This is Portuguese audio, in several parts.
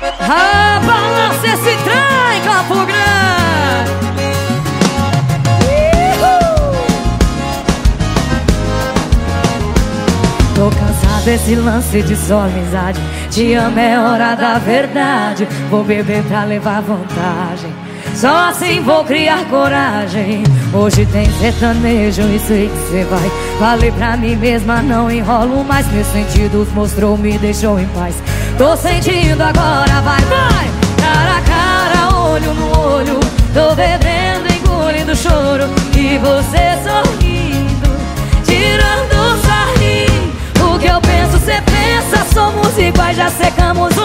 Ah, balança esse trem, Campo Grande. Tô cansado desse lance de só amizade. Te amo é hora da verdade. Vou beber pra levar vantagem. Só assim vou criar coragem. Hoje tem sertanejo e sei que cê vai. Falei pra mim mesma, não enrolo mais. Meus sentidos mostrou, me deixou em paz Tô sentindo agora, vai, vai. Cara a cara, olho no olho. Tô bebendo, engolindo choro. E você sorrindo Tirando o sarrinho. O que eu penso, cê pensa. Somos iguais, já secamos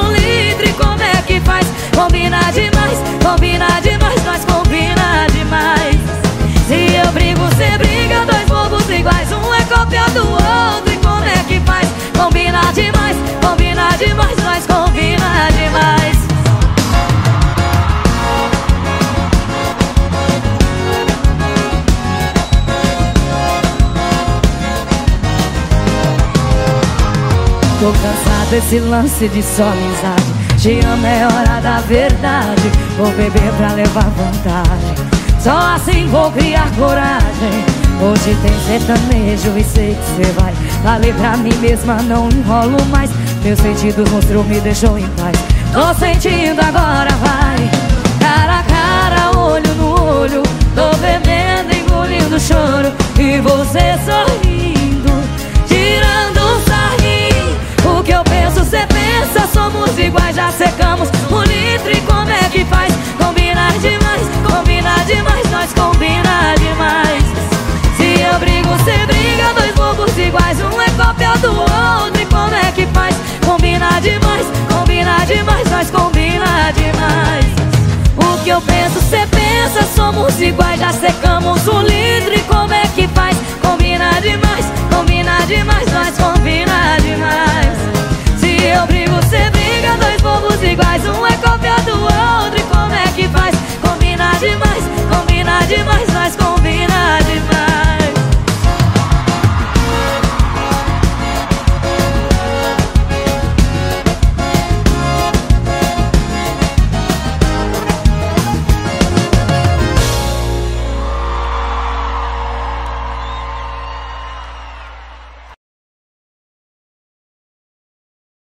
Tô cansado desse lance de só amizade. Te amo é hora da verdade. Vou beber pra levar vantagem. Só assim vou criar coragem. Hoje tem sertanejo e sei que cê vai. Falei pra mim mesma, não enrolo mais. Meus sentidos mostrou, me deixou em paz. Tô sentindo agora, vai. Cara a cara, olho no olho. Tô bebendo, engolindo choro. E você sorrindo Somos iguais, já secamos. Um litro E como é que faz? Combina demais, combina demais. Nós combina demais. Se eu brigo, cê briga. Dois bobos iguais, um é cópia do outro. E como é que faz? Combina demais, combina demais. Nós combina demais. O que eu penso, cê pensa. Somos iguais, já secamos. Um litro